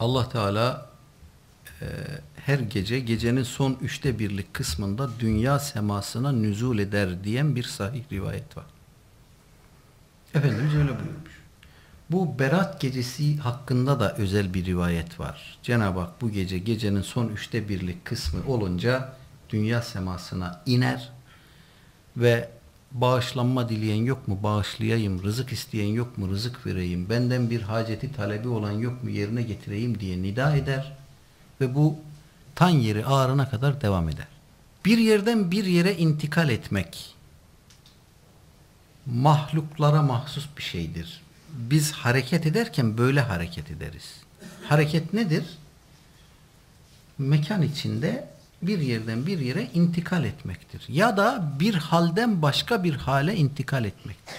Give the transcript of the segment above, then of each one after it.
Allah Teala e, her gece gecenin son üçte birlik kısmında dünya semasına nüzul eder diyen bir sahih rivayet var. Efendimiz öyle buyurmuş. Bu Berat gecesi hakkında da özel bir rivayet var. Cenab-ı Hak bu gece gecenin son üçte birlik kısmı olunca dünya semasına iner ve bağışlanma dileyen yok mu bağışlayayım, rızık isteyen yok mu rızık vereyim, benden bir haceti talebi olan yok mu yerine getireyim diye nida eder ve bu tan yeri ağrına kadar devam eder. Bir yerden bir yere intikal etmek mahluklara mahsus bir şeydir. Biz hareket ederken böyle hareket ederiz. Hareket nedir? Mekan içinde bir yerden bir yere intikal etmektir. Ya da bir halden başka bir hale intikal etmektir.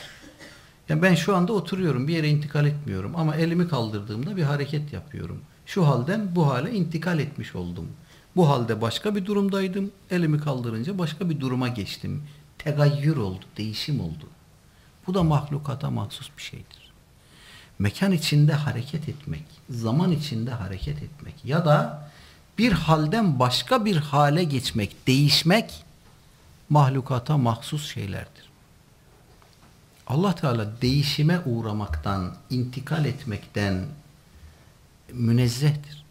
Yani ben şu anda oturuyorum, bir yere intikal etmiyorum ama elimi kaldırdığımda bir hareket yapıyorum. Şu halden bu hale intikal etmiş oldum. Bu halde başka bir durumdaydım, elimi kaldırınca başka bir duruma geçtim. Tegayyür oldu, değişim oldu. Bu da mahlukata mahsus bir şeydir. Mekan içinde hareket etmek, zaman içinde hareket etmek ya da bir halden başka bir hale geçmek, değişmek mahlukata mahsus şeylerdir. Allah Teala değişime uğramaktan, intikal etmekten münezzehtir.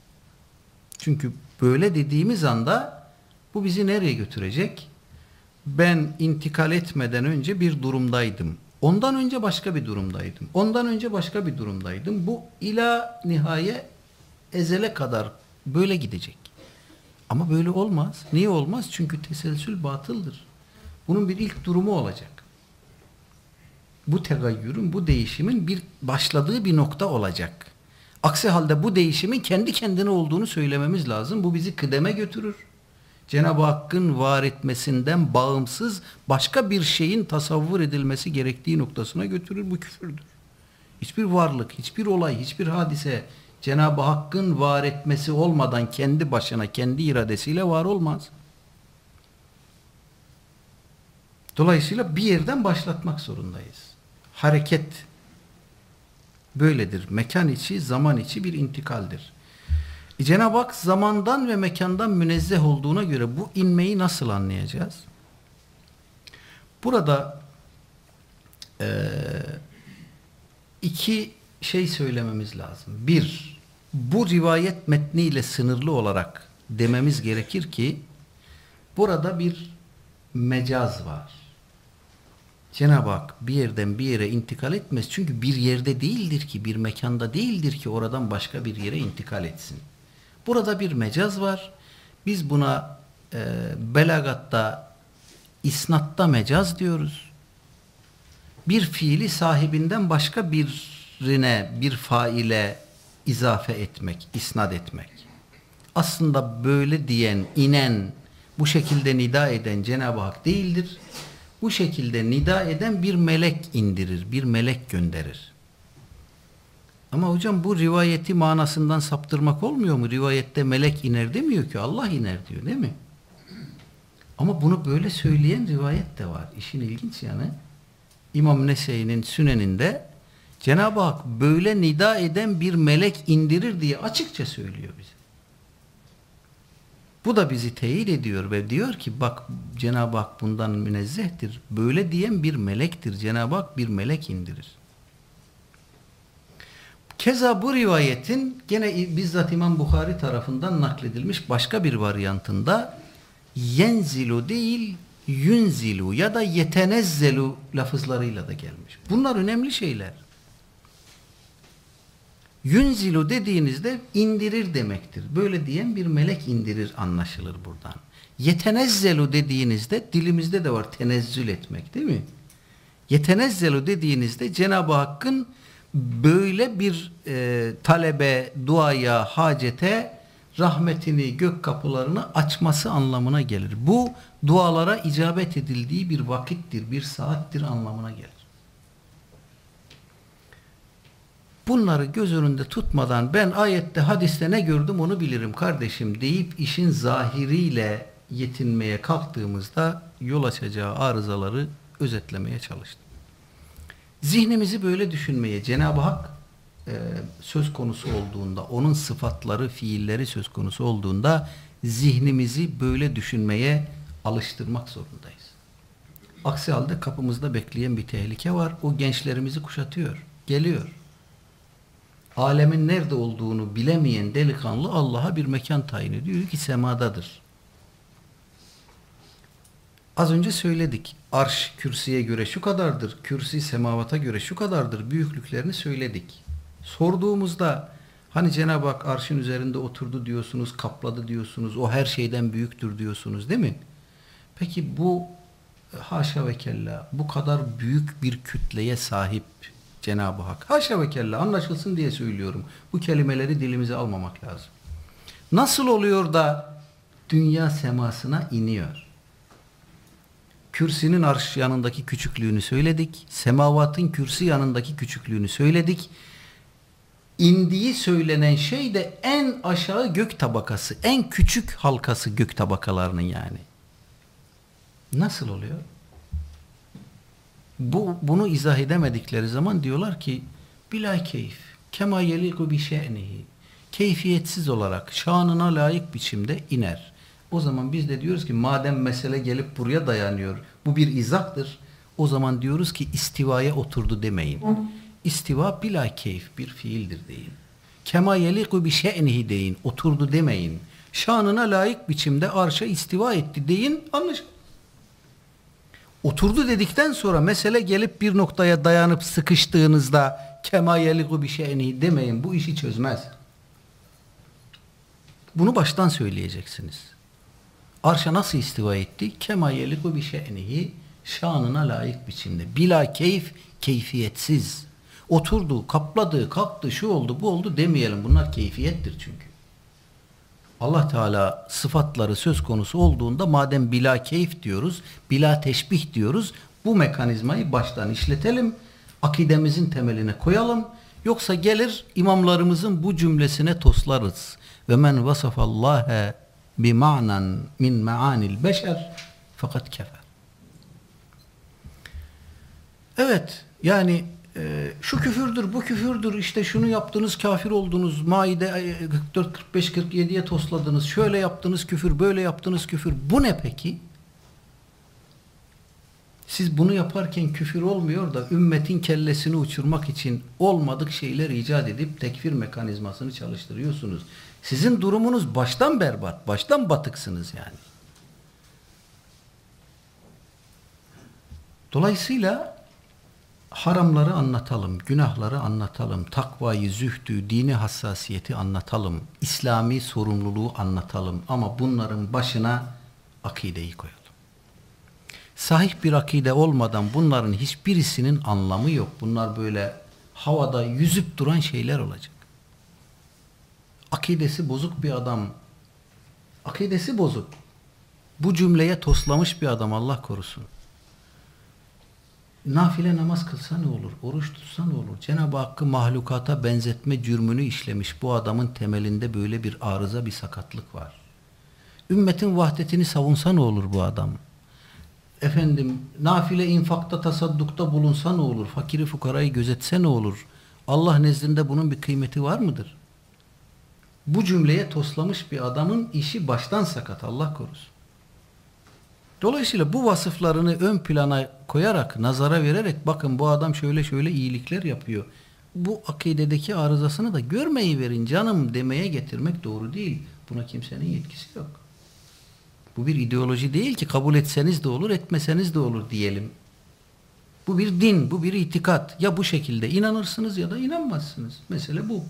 Çünkü böyle dediğimiz anda bu bizi nereye götürecek? Ben intikal etmeden önce bir durumdaydım. Ondan önce başka bir durumdaydım. Ondan önce başka bir durumdaydım. Bu ila nihaye ezele kadar böyle gidecek. Ama böyle olmaz. Niye olmaz? Çünkü teselsül batıldır. Bunun bir ilk durumu olacak. Bu tegayyürün, bu değişimin bir başladığı bir nokta olacak. Aksi halde bu değişimin kendi kendine olduğunu söylememiz lazım. Bu bizi kıdeme götürür. Cenab-ı Hakk'ın var etmesinden bağımsız başka bir şeyin tasavvur edilmesi gerektiği noktasına götürür. Bu küfürdür. Hiçbir varlık, hiçbir olay, hiçbir hadise Cenab-ı Hakk'ın var etmesi olmadan kendi başına, kendi iradesiyle var olmaz. Dolayısıyla bir yerden başlatmak zorundayız. Hareket böyledir. Mekan içi, zaman içi bir intikaldir. E Cenab-ı Hak zamandan ve mekandan münezzeh olduğuna göre bu inmeyi nasıl anlayacağız? Burada e, iki şey söylememiz lazım. Bir, bu rivayet metniyle sınırlı olarak dememiz gerekir ki burada bir mecaz var. Cenab-ı Hak bir yerden bir yere intikal etmez. Çünkü bir yerde değildir ki, bir mekanda değildir ki oradan başka bir yere intikal etsin. Burada bir mecaz var. Biz buna e, belagatta, isnatta mecaz diyoruz. Bir fiili sahibinden başka birine, bir faile izafe etmek, isnat etmek. Aslında böyle diyen, inen, bu şekilde nida eden Cenab-ı Hak değildir. Bu şekilde nida eden bir melek indirir, bir melek gönderir. Ama hocam bu rivayeti manasından saptırmak olmuyor mu? Rivayette melek iner demiyor ki Allah iner diyor değil mi? Ama bunu böyle söyleyen rivayet de var. İşin ilginç yani. İmam Nese'nin süneninde Cenab-ı Hak böyle nida eden bir melek indirir diye açıkça söylüyor bize. Bu da bizi teyit ediyor ve diyor ki bak Cenab-ı Hak bundan münezzehtir. Böyle diyen bir melektir. Cenab-ı Hak bir melek indirir. Keza bu rivayetin gene bizzat İmam Bukhari tarafından nakledilmiş başka bir varyantında yenzilu değil yunzilu ya da yetenezzelu lafızlarıyla da gelmiş. Bunlar önemli şeyler. Yunzilu dediğinizde indirir demektir. Böyle diyen bir melek indirir anlaşılır buradan. Yetenezzelu dediğinizde dilimizde de var tenezzül etmek değil mi? Yetenezzelu dediğinizde Cenab-ı Hakk'ın böyle bir e, talebe, duaya, hacete rahmetini, gök kapılarını açması anlamına gelir. Bu dualara icabet edildiği bir vakittir, bir saattir anlamına gelir. Bunları göz önünde tutmadan ben ayette hadiste ne gördüm onu bilirim kardeşim deyip işin zahiriyle yetinmeye kalktığımızda yol açacağı arızaları özetlemeye çalıştım. Zihnimizi böyle düşünmeye Cenab-ı Hak e, söz konusu olduğunda, onun sıfatları, fiilleri söz konusu olduğunda zihnimizi böyle düşünmeye alıştırmak zorundayız. Aksi halde kapımızda bekleyen bir tehlike var. O gençlerimizi kuşatıyor. Geliyor. Alemin nerede olduğunu bilemeyen delikanlı Allah'a bir mekan tayin ediyor ki semadadır. Az önce söyledik. Arş kürsüye göre şu kadardır. Kürsi semavata göre şu kadardır. Büyüklüklerini söyledik. Sorduğumuzda hani Cenab-ı Hak arşın üzerinde oturdu diyorsunuz, kapladı diyorsunuz. O her şeyden büyüktür diyorsunuz değil mi? Peki bu haşa ve kella bu kadar büyük bir kütleye sahip Cenab-ı Hak. Haşa ve kella anlaşılsın diye söylüyorum. Bu kelimeleri dilimize almamak lazım. Nasıl oluyor da dünya semasına iniyor? Kürsinin arş yanındaki küçüklüğünü söyledik. Semavatın kürsü yanındaki küçüklüğünü söyledik. İndiği söylenen şey de en aşağı gök tabakası, en küçük halkası gök tabakalarının yani. Nasıl oluyor? Bu, bunu izah edemedikleri zaman diyorlar ki bila keyif kema yeliku bi şe'nihi keyfiyetsiz olarak şanına layık biçimde iner. O zaman biz de diyoruz ki madem mesele gelip buraya dayanıyor bu bir izahtır. O zaman diyoruz ki istivaya oturdu demeyin. İstiva bila keyif bir fiildir deyin. Kema yeliku bi şe'nihi deyin. Oturdu demeyin. Şanına layık biçimde arşa istiva etti deyin. Anlaşılır. Oturdu dedikten sonra mesele gelip bir noktaya dayanıp sıkıştığınızda kema yeliku bir şeyini demeyin. Bu işi çözmez. Bunu baştan söyleyeceksiniz. Arşa nasıl istiva etti? Kema yeliku bir şeynihi şanına layık biçimde. Bila keyif, keyfiyetsiz. Oturdu, kapladı, kalktı, şu oldu, bu oldu demeyelim. Bunlar keyfiyettir çünkü. Allah Teala sıfatları söz konusu olduğunda madem bila keyif diyoruz, bila teşbih diyoruz, bu mekanizmayı baştan işletelim, akidemizin temeline koyalım. Yoksa gelir imamlarımızın bu cümlesine toslarız. Ve men vasafallâhe bi ma'nan min ma'anil beşer fakat kefer. Evet, yani e, şu küfürdür, bu küfürdür, işte şunu yaptınız kafir oldunuz, Maide 44, 45, 47'ye tosladınız, şöyle yaptınız küfür, böyle yaptınız küfür. Bu ne peki? Siz bunu yaparken küfür olmuyor da ümmetin kellesini uçurmak için olmadık şeyler icat edip tekfir mekanizmasını çalıştırıyorsunuz. Sizin durumunuz baştan berbat, baştan batıksınız yani. Dolayısıyla haramları anlatalım, günahları anlatalım, takvayı, zühdü, dini hassasiyeti anlatalım, İslami sorumluluğu anlatalım ama bunların başına akideyi koyalım. Sahih bir akide olmadan bunların hiçbirisinin anlamı yok. Bunlar böyle havada yüzüp duran şeyler olacak. Akidesi bozuk bir adam, akidesi bozuk. Bu cümleye toslamış bir adam Allah korusun. Nafile namaz kılsa ne olur? Oruç tutsa ne olur? Cenab-ı Hakk'ı mahlukata benzetme cürmünü işlemiş bu adamın temelinde böyle bir arıza, bir sakatlık var. Ümmetin vahdetini savunsa ne olur bu adam? Efendim, nafile infakta, tasaddukta bulunsa ne olur? Fakiri fukarayı gözetse ne olur? Allah nezdinde bunun bir kıymeti var mıdır? Bu cümleye toslamış bir adamın işi baştan sakat Allah korusun. Dolayısıyla bu vasıflarını ön plana koyarak, nazara vererek bakın bu adam şöyle şöyle iyilikler yapıyor. Bu akidedeki arızasını da görmeyi verin canım demeye getirmek doğru değil. Buna kimsenin yetkisi yok. Bu bir ideoloji değil ki kabul etseniz de olur, etmeseniz de olur diyelim. Bu bir din, bu bir itikat. Ya bu şekilde inanırsınız ya da inanmazsınız. Mesele bu.